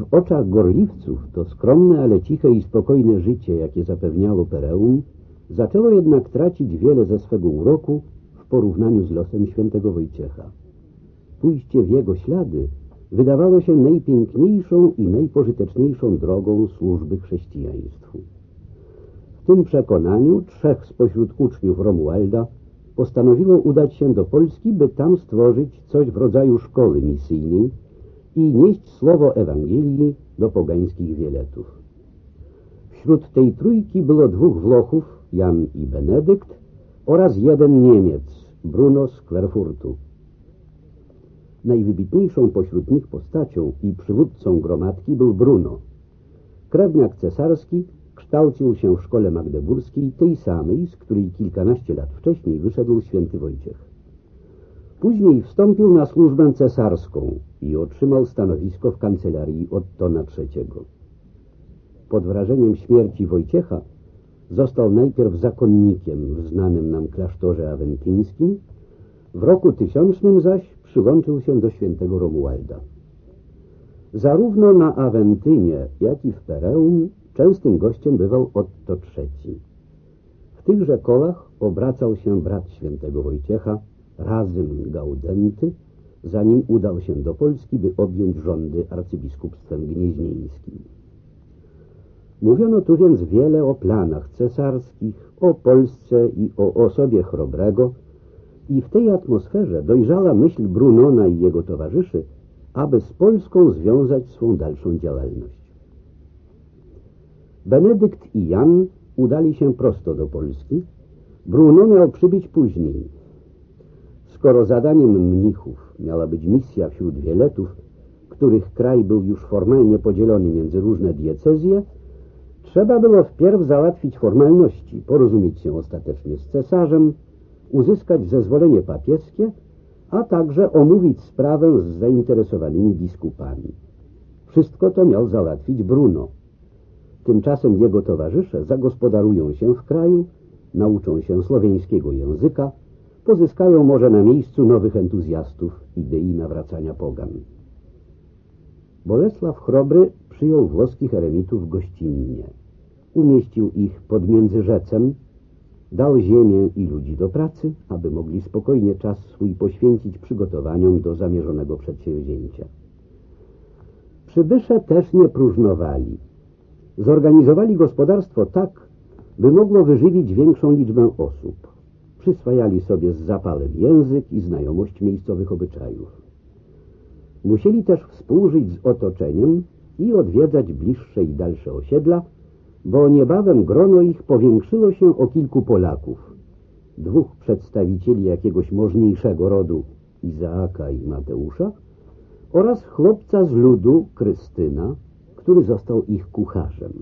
W oczach gorliwców to skromne, ale ciche i spokojne życie, jakie zapewniało Pereum, zaczęło jednak tracić wiele ze swego uroku w porównaniu z losem świętego Wojciecha. Pójście w jego ślady wydawało się najpiękniejszą i najpożyteczniejszą drogą służby chrześcijaństwu. W tym przekonaniu trzech spośród uczniów Romualda postanowiło udać się do Polski, by tam stworzyć coś w rodzaju szkoły misyjnej i nieść słowo Ewangelii do pogańskich wieletów. Wśród tej trójki było dwóch Włochów, Jan i Benedykt, oraz jeden Niemiec, Bruno z Kwerfurtu. Najwybitniejszą pośród nich postacią i przywódcą gromadki był Bruno. Krewniak cesarski kształcił się w szkole magdeburskiej, tej samej, z której kilkanaście lat wcześniej wyszedł święty Wojciech. Później wstąpił na służbę cesarską i otrzymał stanowisko w kancelarii Ottona III. Pod wrażeniem śmierci Wojciecha został najpierw zakonnikiem w znanym nam klasztorze awentyńskim, w roku tysiącznym zaś przyłączył się do świętego Romualda. Zarówno na Awentynie, jak i w Pereum częstym gościem bywał Otto III. W tychże kołach obracał się brat świętego Wojciecha, razem Gaudenty, zanim udał się do Polski, by objąć rządy arcybiskupstwem gnieźnieńskim. Mówiono tu więc wiele o planach cesarskich, o Polsce i o osobie Chrobrego i w tej atmosferze dojrzała myśl Brunona i jego towarzyszy, aby z Polską związać swą dalszą działalność. Benedykt i Jan udali się prosto do Polski. Bruno miał przybyć później. Skoro zadaniem mnichów miała być misja wśród wieletów, których kraj był już formalnie podzielony między różne diecezje, trzeba było wpierw załatwić formalności, porozumieć się ostatecznie z cesarzem, uzyskać zezwolenie papieskie, a także omówić sprawę z zainteresowanymi biskupami. Wszystko to miał załatwić Bruno. Tymczasem jego towarzysze zagospodarują się w kraju, nauczą się słowiańskiego języka, pozyskają może na miejscu nowych entuzjastów idei nawracania pogan. Bolesław Chrobry przyjął włoskich eremitów gościnnie. Umieścił ich pod Międzyrzecem, dał ziemię i ludzi do pracy, aby mogli spokojnie czas swój poświęcić przygotowaniom do zamierzonego przedsięwzięcia. Przybysze też nie próżnowali. Zorganizowali gospodarstwo tak, by mogło wyżywić większą liczbę osób. Przyswajali sobie z zapalem język i znajomość miejscowych obyczajów. Musieli też współżyć z otoczeniem i odwiedzać bliższe i dalsze osiedla, bo niebawem grono ich powiększyło się o kilku Polaków. Dwóch przedstawicieli jakiegoś możniejszego rodu, Izaaka i Mateusza, oraz chłopca z ludu, Krystyna, który został ich kucharzem.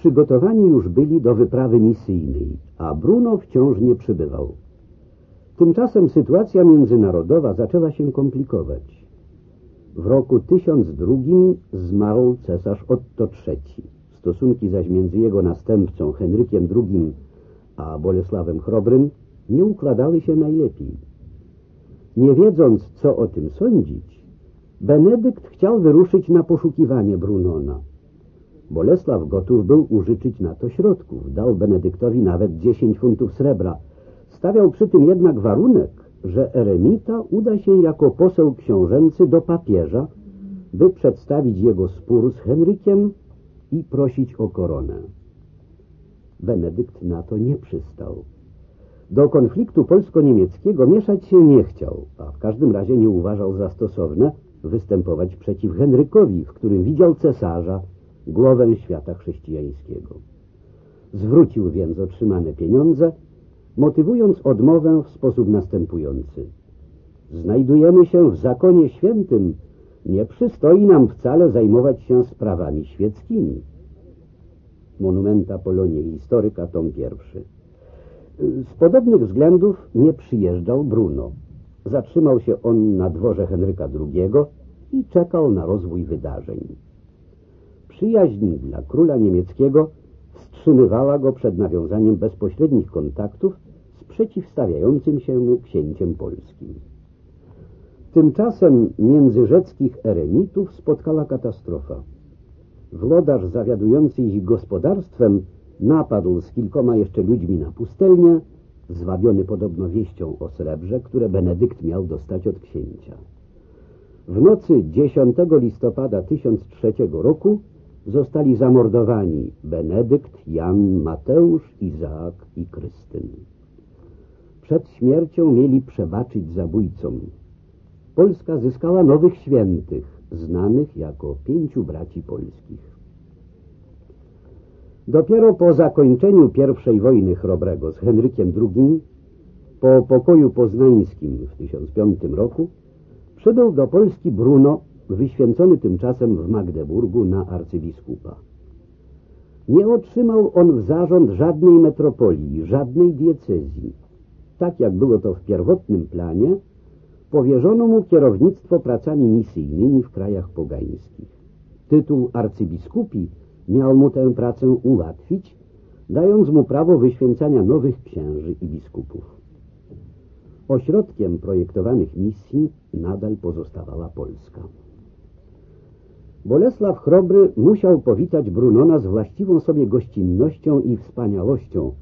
Przygotowani już byli do wyprawy misyjnej, a Bruno wciąż nie przybywał. Tymczasem sytuacja międzynarodowa zaczęła się komplikować. W roku 1002 zmarł cesarz Otto III. Stosunki zaś między jego następcą Henrykiem II a Bolesławem Chrobrym nie układały się najlepiej. Nie wiedząc, co o tym sądzić, Benedykt chciał wyruszyć na poszukiwanie Brunona. Bolesław gotów był użyczyć na to środków. Dał Benedyktowi nawet 10 funtów srebra. Stawiał przy tym jednak warunek, że eremita uda się jako poseł książęcy do papieża, by przedstawić jego spór z Henrykiem i prosić o koronę. Benedykt na to nie przystał. Do konfliktu polsko-niemieckiego mieszać się nie chciał, a w każdym razie nie uważał za stosowne występować przeciw Henrykowi, w którym widział cesarza, głowę świata chrześcijańskiego. Zwrócił więc otrzymane pieniądze, motywując odmowę w sposób następujący. Znajdujemy się w zakonie świętym, nie przystoi nam wcale zajmować się sprawami świeckimi. Monumenta Polonie Historyka, tom pierwszy. Z podobnych względów nie przyjeżdżał Bruno. Zatrzymał się on na dworze Henryka II i czekał na rozwój wydarzeń. Przyjaźń dla króla niemieckiego wstrzymywała go przed nawiązaniem bezpośrednich kontaktów z przeciwstawiającym się mu księciem polskim. Tymczasem międzyrzeckich eremitów spotkała katastrofa. Włodarz zawiadujący ich gospodarstwem napadł z kilkoma jeszcze ludźmi na pustelnię, zwabiony podobno wieścią o srebrze, które Benedykt miał dostać od księcia. W nocy 10 listopada 1003 roku zostali zamordowani Benedykt, Jan, Mateusz, Izaak i Krystyn. Przed śmiercią mieli przebaczyć zabójcom. Polska zyskała nowych świętych, znanych jako pięciu braci polskich. Dopiero po zakończeniu I wojny chrobrego z Henrykiem II, po pokoju poznańskim w 1005 roku, przybył do Polski Bruno, wyświęcony tymczasem w Magdeburgu na arcybiskupa. Nie otrzymał on w zarząd żadnej metropolii, żadnej diecezji. Tak jak było to w pierwotnym planie, powierzono mu kierownictwo pracami misyjnymi w krajach pogańskich. Tytuł arcybiskupi miał mu tę pracę ułatwić, dając mu prawo wyświęcania nowych księży i biskupów. Ośrodkiem projektowanych misji nadal pozostawała Polska. Bolesław Chrobry musiał powitać Brunona z właściwą sobie gościnnością i wspaniałością,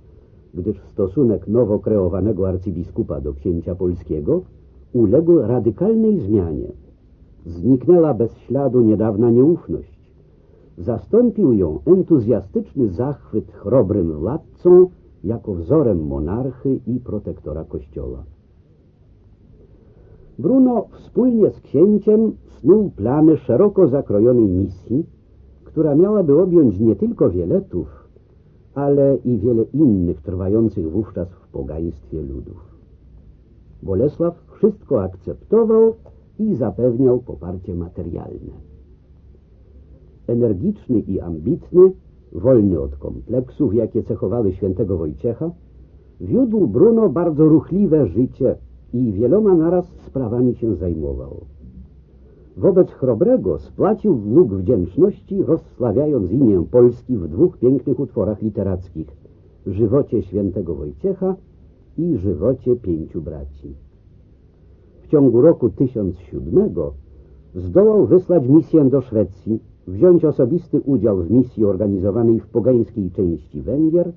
gdyż stosunek nowo kreowanego arcybiskupa do księcia polskiego uległ radykalnej zmianie. Zniknęła bez śladu niedawna nieufność. Zastąpił ją entuzjastyczny zachwyt chrobrym władcą jako wzorem monarchy i protektora kościoła. Bruno wspólnie z księciem snuł plany szeroko zakrojonej misji, która miałaby objąć nie tylko Wieletów, ale i wiele innych trwających wówczas w pogaństwie ludów. Bolesław wszystko akceptował i zapewniał poparcie materialne energiczny i ambitny, wolny od kompleksów, jakie cechowały świętego Wojciecha, wiódł Bruno bardzo ruchliwe życie i wieloma naraz sprawami się zajmował. Wobec Chrobrego spłacił dług wdzięczności, rozsławiając imię Polski w dwóch pięknych utworach literackich Żywocie świętego Wojciecha i Żywocie pięciu braci. W ciągu roku 1007 zdołał wysłać misję do Szwecji, wziąć osobisty udział w misji organizowanej w pogańskiej części Węgier,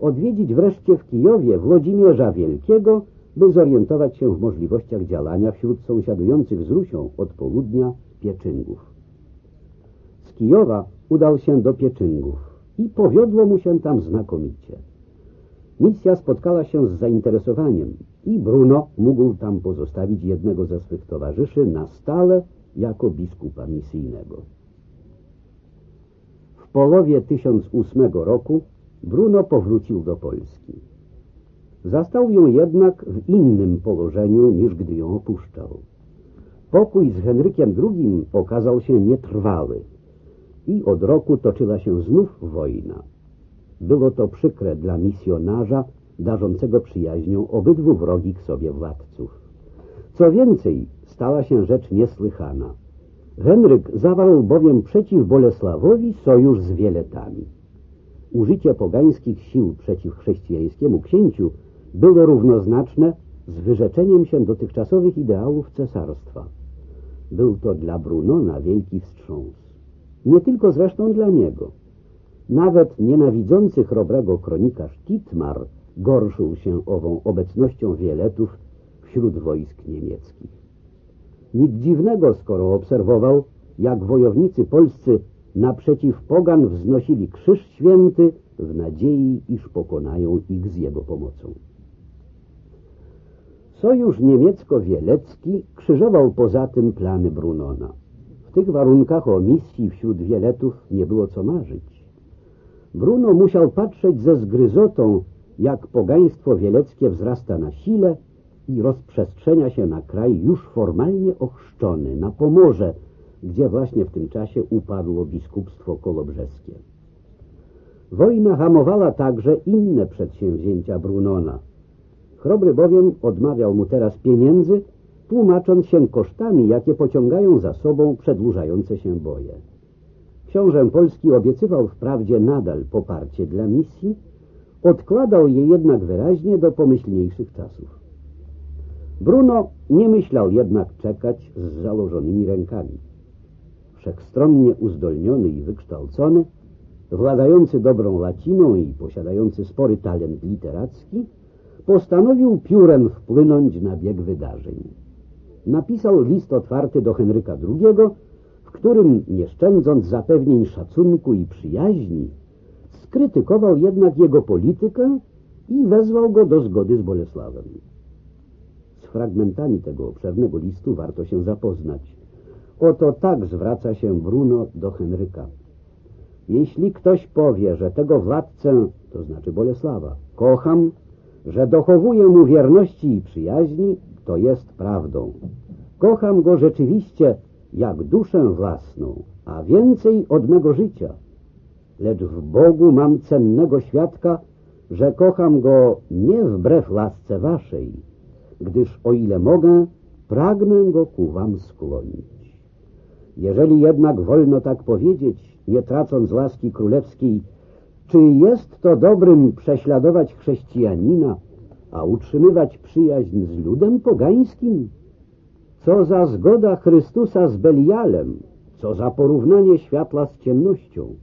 odwiedzić wreszcie w Kijowie Włodzimierza Wielkiego, by zorientować się w możliwościach działania wśród sąsiadujących z Rusią od południa Pieczyngów. Z Kijowa udał się do Pieczyngów i powiodło mu się tam znakomicie. Misja spotkała się z zainteresowaniem i Bruno mógł tam pozostawić jednego ze swych towarzyszy na stale jako biskupa misyjnego połowie 1008 roku Bruno powrócił do Polski. Zastał ją jednak w innym położeniu niż gdy ją opuszczał. Pokój z Henrykiem II okazał się nietrwały i od roku toczyła się znów wojna. Było to przykre dla misjonarza darzącego przyjaźnią obydwu wrogich sobie władców. Co więcej, stała się rzecz niesłychana. Henryk zawarł bowiem przeciw Bolesławowi sojusz z Wieletami. Użycie pogańskich sił przeciw chrześcijańskiemu księciu było równoznaczne z wyrzeczeniem się dotychczasowych ideałów cesarstwa. Był to dla Brunona wielki wstrząs. Nie tylko zresztą dla niego. Nawet nienawidzący chrobrego kronikarz Titmar gorszył się ową obecnością Wieletów wśród wojsk niemieckich. Nic dziwnego, skoro obserwował, jak wojownicy polscy naprzeciw pogan wznosili krzyż święty w nadziei, iż pokonają ich z jego pomocą. Sojusz niemiecko-wielecki krzyżował poza tym plany Brunona. W tych warunkach o misji wśród Wieletów nie było co marzyć. Bruno musiał patrzeć ze zgryzotą, jak pogaństwo wieleckie wzrasta na sile i rozprzestrzenia się na kraj już formalnie ochrzczony, na Pomorze, gdzie właśnie w tym czasie upadło biskupstwo kolobrzeskie. Wojna hamowała także inne przedsięwzięcia Brunona. Chrobry bowiem odmawiał mu teraz pieniędzy, tłumacząc się kosztami, jakie pociągają za sobą przedłużające się boje. Książę Polski obiecywał wprawdzie nadal poparcie dla misji, odkładał je jednak wyraźnie do pomyślniejszych czasów. Bruno nie myślał jednak czekać z założonymi rękami. Wszechstronnie uzdolniony i wykształcony, władający dobrą łaciną i posiadający spory talent literacki, postanowił piórem wpłynąć na bieg wydarzeń. Napisał list otwarty do Henryka II, w którym, nie szczędząc zapewnień szacunku i przyjaźni, skrytykował jednak jego politykę i wezwał go do zgody z Bolesławem. Z fragmentami tego obszernego listu warto się zapoznać. Oto tak zwraca się Bruno do Henryka. Jeśli ktoś powie, że tego władcę, to znaczy Bolesława, kocham, że dochowuję mu wierności i przyjaźni, to jest prawdą. Kocham go rzeczywiście jak duszę własną, a więcej od mego życia. Lecz w Bogu mam cennego świadka, że kocham go nie wbrew lasce waszej, gdyż o ile mogę, pragnę go ku wam skłonić. Jeżeli jednak wolno tak powiedzieć, nie tracąc łaski królewskiej, czy jest to dobrym prześladować chrześcijanina, a utrzymywać przyjaźń z ludem pogańskim? Co za zgoda Chrystusa z Belialem, co za porównanie światła z ciemnością.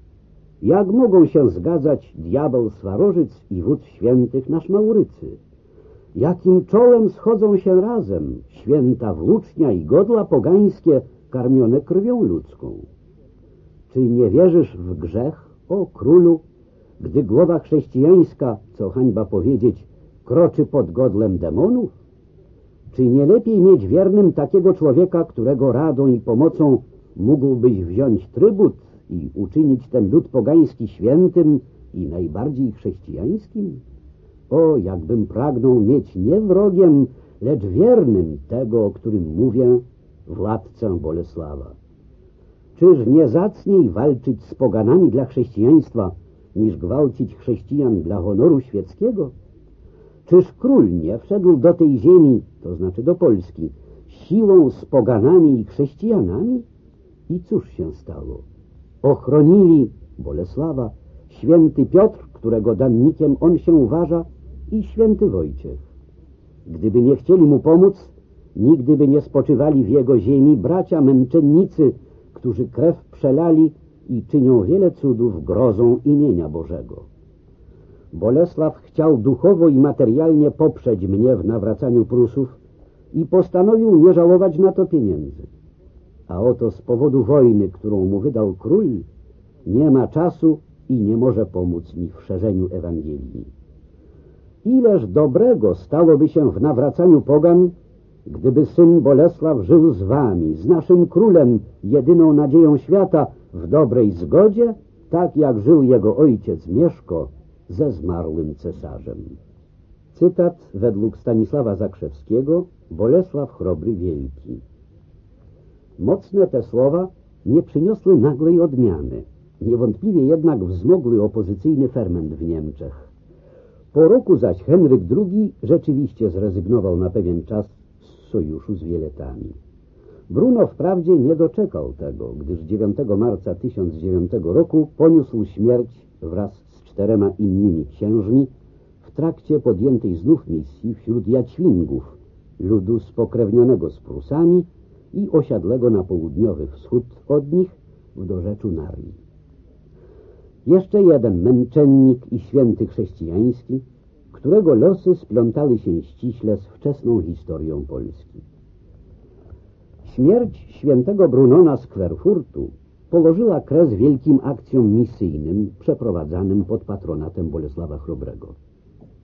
Jak mogą się zgadzać diabeł Swarożyc i wódz świętych nasz Maurycy? Jakim czołem schodzą się razem święta włócznia i godła pogańskie karmione krwią ludzką? Czy nie wierzysz w grzech, o królu, gdy głowa chrześcijańska, co hańba powiedzieć, kroczy pod godlem demonów? Czy nie lepiej mieć wiernym takiego człowieka, którego radą i pomocą mógłbyś wziąć trybut i uczynić ten lud pogański świętym i najbardziej chrześcijańskim? O, jakbym pragnął mieć nie wrogiem, lecz wiernym tego, o którym mówię, władcę Bolesława. Czyż nie zacniej walczyć z poganami dla chrześcijaństwa, niż gwałcić chrześcijan dla honoru świeckiego? Czyż król nie wszedł do tej ziemi, to znaczy do Polski, siłą z poganami i chrześcijanami? I cóż się stało? Ochronili Bolesława, święty Piotr, którego dannikiem on się uważa, i święty Wojciech. Gdyby nie chcieli mu pomóc, nigdy by nie spoczywali w jego ziemi bracia męczennicy, którzy krew przelali i czynią wiele cudów grozą imienia Bożego. Bolesław chciał duchowo i materialnie poprzeć mnie w nawracaniu Prusów i postanowił nie żałować na to pieniędzy. A oto z powodu wojny, którą mu wydał król, nie ma czasu i nie może pomóc mi w szerzeniu Ewangelii. Ileż dobrego stałoby się w nawracaniu pogan, gdyby syn Bolesław żył z wami, z naszym królem, jedyną nadzieją świata, w dobrej zgodzie, tak jak żył jego ojciec Mieszko ze zmarłym cesarzem. Cytat według Stanisława Zakrzewskiego, Bolesław Chrobry Wielki. Mocne te słowa nie przyniosły nagłej odmiany. Niewątpliwie jednak wzmogły opozycyjny ferment w Niemczech. Po roku zaś Henryk II rzeczywiście zrezygnował na pewien czas sojuszu z Wieletami. Bruno wprawdzie nie doczekał tego, gdyż 9 marca 1009 roku poniósł śmierć wraz z czterema innymi księżmi w trakcie podjętej znów misji wśród Jaćwingów, ludu spokrewnionego z Prusami i osiadłego na południowy wschód od nich w dorzeczu Narii. Jeszcze jeden męczennik i święty chrześcijański, którego losy splątały się ściśle z wczesną historią Polski. Śmierć świętego Brunona z Kwerfurtu położyła kres wielkim akcjom misyjnym przeprowadzanym pod patronatem Bolesława Chrobrego.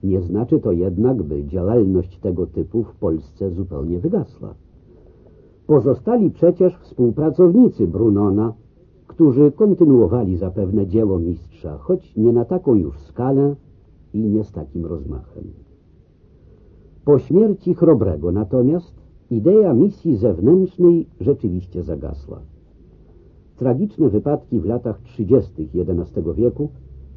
Nie znaczy to jednak, by działalność tego typu w Polsce zupełnie wygasła. Pozostali przecież współpracownicy Brunona, którzy kontynuowali zapewne dzieło mistrza, choć nie na taką już skalę i nie z takim rozmachem. Po śmierci Chrobrego natomiast idea misji zewnętrznej rzeczywiście zagasła. Tragiczne wypadki w latach 30. XI wieku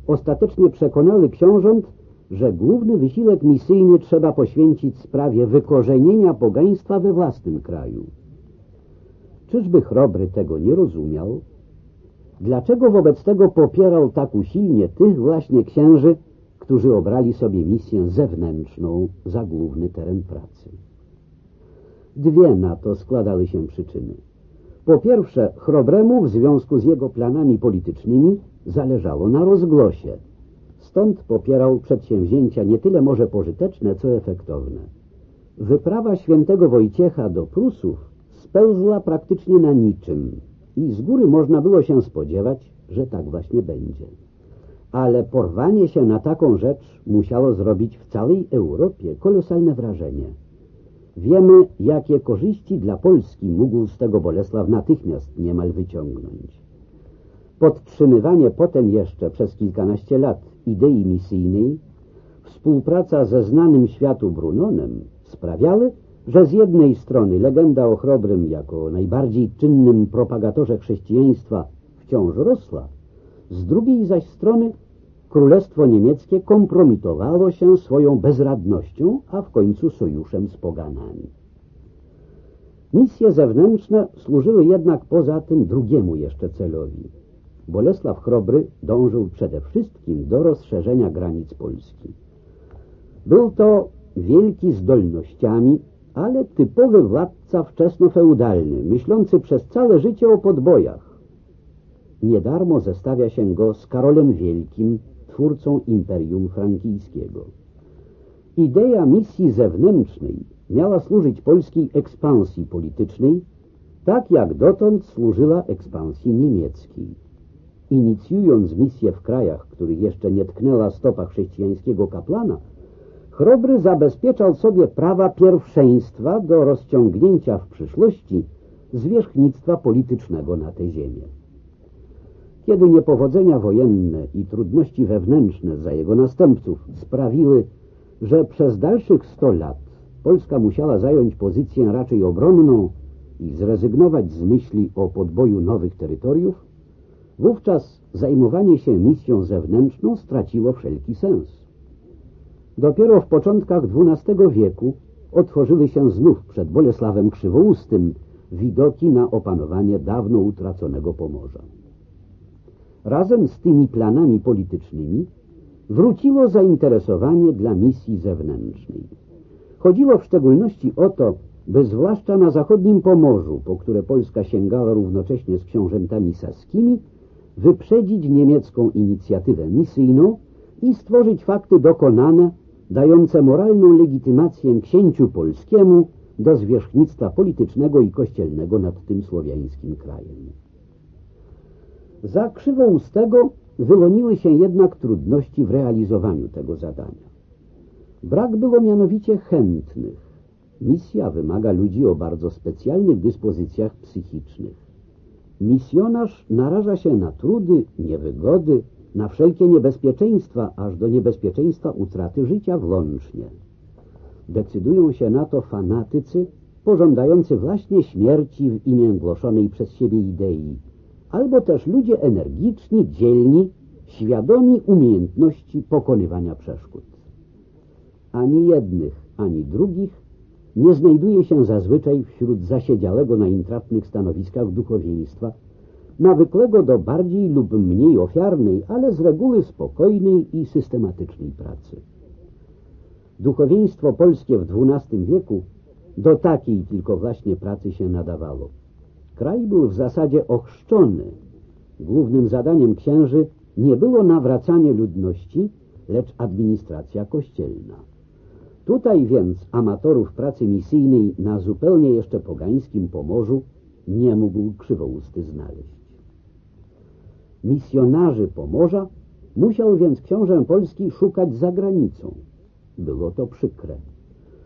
ostatecznie przekonały książąt, że główny wysiłek misyjny trzeba poświęcić sprawie wykorzenienia pogaństwa we własnym kraju. Czyżby Chrobry tego nie rozumiał? Dlaczego wobec tego popierał tak usilnie tych właśnie księży, którzy obrali sobie misję zewnętrzną za główny teren pracy? Dwie na to składały się przyczyny. Po pierwsze, Chrobremu w związku z jego planami politycznymi zależało na rozglosie. Stąd popierał przedsięwzięcia nie tyle może pożyteczne, co efektowne. Wyprawa świętego Wojciecha do Prusów spełzła praktycznie na niczym i z góry można było się spodziewać, że tak właśnie będzie. Ale porwanie się na taką rzecz musiało zrobić w całej Europie kolosalne wrażenie. Wiemy, jakie korzyści dla Polski mógł z tego Bolesław natychmiast niemal wyciągnąć. Podtrzymywanie potem jeszcze przez kilkanaście lat idei misyjnej, współpraca ze znanym światu Brunonem sprawiały, że z jednej strony legenda o Chrobrym jako najbardziej czynnym propagatorze chrześcijaństwa wciąż rosła, z drugiej zaś strony Królestwo Niemieckie kompromitowało się swoją bezradnością, a w końcu sojuszem z poganami. Misje zewnętrzne służyły jednak poza tym drugiemu jeszcze celowi. Bolesław Chrobry dążył przede wszystkim do rozszerzenia granic Polski. Był to wielki zdolnościami, ale typowy władca wczesnofeudalny, myślący przez całe życie o podbojach. Niedarmo zestawia się go z Karolem Wielkim, twórcą Imperium Frankijskiego. Idea misji zewnętrznej miała służyć polskiej ekspansji politycznej, tak jak dotąd służyła ekspansji niemieckiej. Inicjując misję w krajach, których jeszcze nie tknęła stopa chrześcijańskiego kaplana, Chrobry zabezpieczał sobie prawa pierwszeństwa do rozciągnięcia w przyszłości zwierzchnictwa politycznego na tę ziemię. Kiedy niepowodzenia wojenne i trudności wewnętrzne za jego następców sprawiły, że przez dalszych sto lat Polska musiała zająć pozycję raczej obronną i zrezygnować z myśli o podboju nowych terytoriów, wówczas zajmowanie się misją zewnętrzną straciło wszelki sens. Dopiero w początkach XII wieku otworzyły się znów przed Bolesławem Krzywoustym widoki na opanowanie dawno utraconego Pomorza. Razem z tymi planami politycznymi wróciło zainteresowanie dla misji zewnętrznej. Chodziło w szczególności o to, by zwłaszcza na zachodnim Pomorzu, po które Polska sięgała równocześnie z książętami saskimi, wyprzedzić niemiecką inicjatywę misyjną i stworzyć fakty dokonane, dające moralną legitymację księciu polskiemu do zwierzchnictwa politycznego i kościelnego nad tym słowiańskim krajem. Za krzywoustego wyłoniły się jednak trudności w realizowaniu tego zadania. Brak było mianowicie chętnych. Misja wymaga ludzi o bardzo specjalnych dyspozycjach psychicznych. Misjonarz naraża się na trudy, niewygody, na wszelkie niebezpieczeństwa, aż do niebezpieczeństwa utraty życia włącznie. Decydują się na to fanatycy, pożądający właśnie śmierci w imię głoszonej przez siebie idei, albo też ludzie energiczni, dzielni, świadomi umiejętności pokonywania przeszkód. Ani jednych, ani drugich nie znajduje się zazwyczaj wśród zasiedziałego na intratnych stanowiskach duchowieństwa, nawykłego do bardziej lub mniej ofiarnej, ale z reguły spokojnej i systematycznej pracy. Duchowieństwo polskie w XII wieku do takiej tylko właśnie pracy się nadawało. Kraj był w zasadzie ochrzczony. Głównym zadaniem księży nie było nawracanie ludności, lecz administracja kościelna. Tutaj więc amatorów pracy misyjnej na zupełnie jeszcze pogańskim Pomorzu nie mógł krzywousty znaleźć. Misjonarzy Pomorza musiał więc książę Polski szukać za granicą. Było to przykre.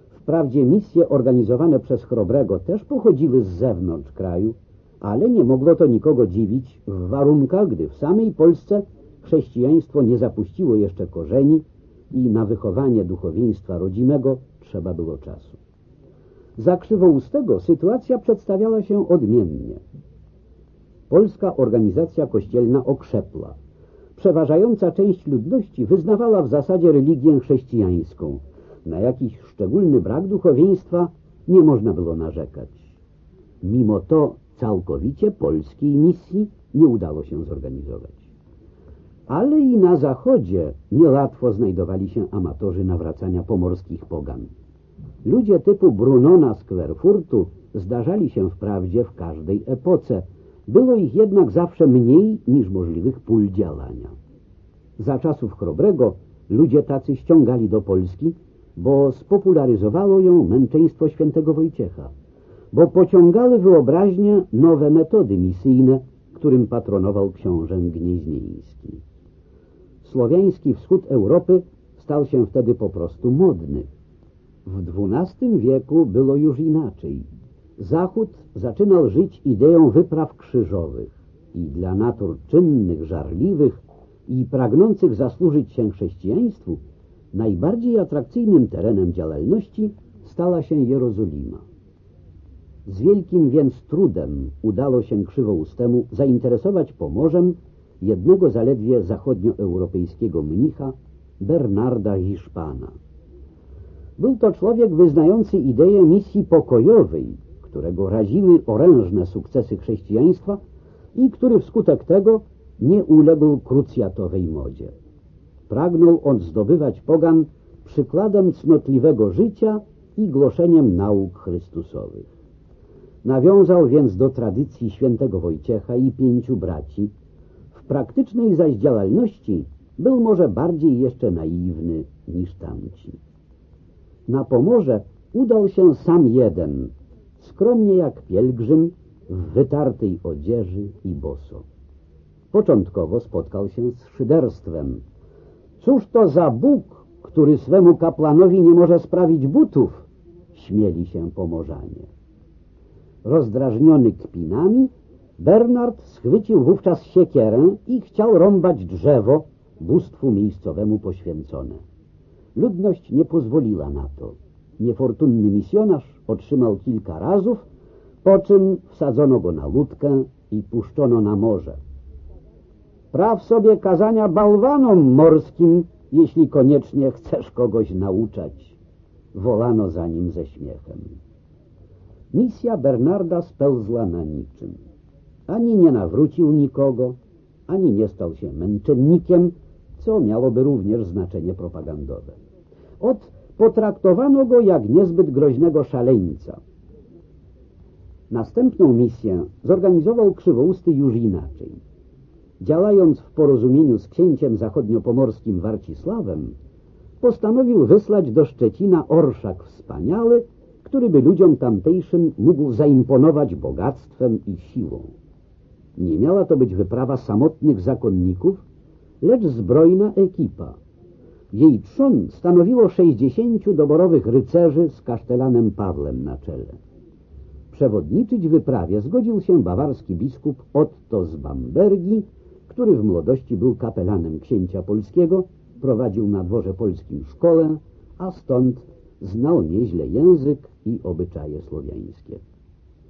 Wprawdzie misje organizowane przez Chrobrego też pochodziły z zewnątrz kraju, ale nie mogło to nikogo dziwić w warunkach, gdy w samej Polsce chrześcijaństwo nie zapuściło jeszcze korzeni i na wychowanie duchowieństwa rodzimego trzeba było czasu. Za Krzywoustego sytuacja przedstawiała się odmiennie. Polska organizacja kościelna okrzepła. Przeważająca część ludności wyznawała w zasadzie religię chrześcijańską. Na jakiś szczególny brak duchowieństwa nie można było narzekać. Mimo to całkowicie polskiej misji nie udało się zorganizować. Ale i na zachodzie niełatwo znajdowali się amatorzy nawracania pomorskich pogan. Ludzie typu Brunona z Kwerfurtu zdarzali się wprawdzie w każdej epoce, było ich jednak zawsze mniej niż możliwych pól działania. Za czasów Chrobrego ludzie tacy ściągali do Polski, bo spopularyzowało ją męczeństwo świętego Wojciecha, bo pociągały wyobraźnię nowe metody misyjne, którym patronował książę Gnieźnieński. Słowiański wschód Europy stał się wtedy po prostu modny. W XII wieku było już inaczej. Zachód zaczynał żyć ideą wypraw krzyżowych i dla natur czynnych, żarliwych i pragnących zasłużyć się chrześcijaństwu najbardziej atrakcyjnym terenem działalności stała się Jerozolima. Z wielkim więc trudem udało się Krzywoustemu zainteresować Pomorzem jednego zaledwie zachodnioeuropejskiego mnicha Bernarda Hiszpana. Był to człowiek wyznający ideę misji pokojowej, którego raziły orężne sukcesy chrześcijaństwa i który wskutek tego nie uległ krucjatowej modzie. Pragnął on zdobywać pogan przykładem cnotliwego życia i głoszeniem nauk chrystusowych. Nawiązał więc do tradycji świętego Wojciecha i pięciu braci. W praktycznej zaś działalności był może bardziej jeszcze naiwny niż tamci. Na Pomorze udał się sam jeden, skromnie jak pielgrzym, w wytartej odzieży i boso. Początkowo spotkał się z szyderstwem. Cóż to za Bóg, który swemu kapłanowi nie może sprawić butów? Śmieli się pomorzanie. Rozdrażniony kpinami, Bernard schwycił wówczas siekierę i chciał rąbać drzewo bóstwu miejscowemu poświęcone. Ludność nie pozwoliła na to. Niefortunny misjonarz otrzymał kilka razów, po czym wsadzono go na łódkę i puszczono na morze. Praw sobie kazania bałwanom morskim, jeśli koniecznie chcesz kogoś nauczać. Wolano za nim ze śmiechem. Misja Bernarda spełzła na niczym. Ani nie nawrócił nikogo, ani nie stał się męczennikiem, co miałoby również znaczenie propagandowe. Od potraktowano go jak niezbyt groźnego szaleńca. Następną misję zorganizował Krzywousty już inaczej. Działając w porozumieniu z księciem zachodniopomorskim Warcisławem, postanowił wysłać do Szczecina orszak wspaniały, który by ludziom tamtejszym mógł zaimponować bogactwem i siłą. Nie miała to być wyprawa samotnych zakonników, lecz zbrojna ekipa. Jej trzon stanowiło sześćdziesięciu doborowych rycerzy z kasztelanem Pawlem na czele. Przewodniczyć wyprawie zgodził się bawarski biskup Otto z Bambergi, który w młodości był kapelanem księcia polskiego, prowadził na dworze polskim szkołę, a stąd znał nieźle język i obyczaje słowiańskie.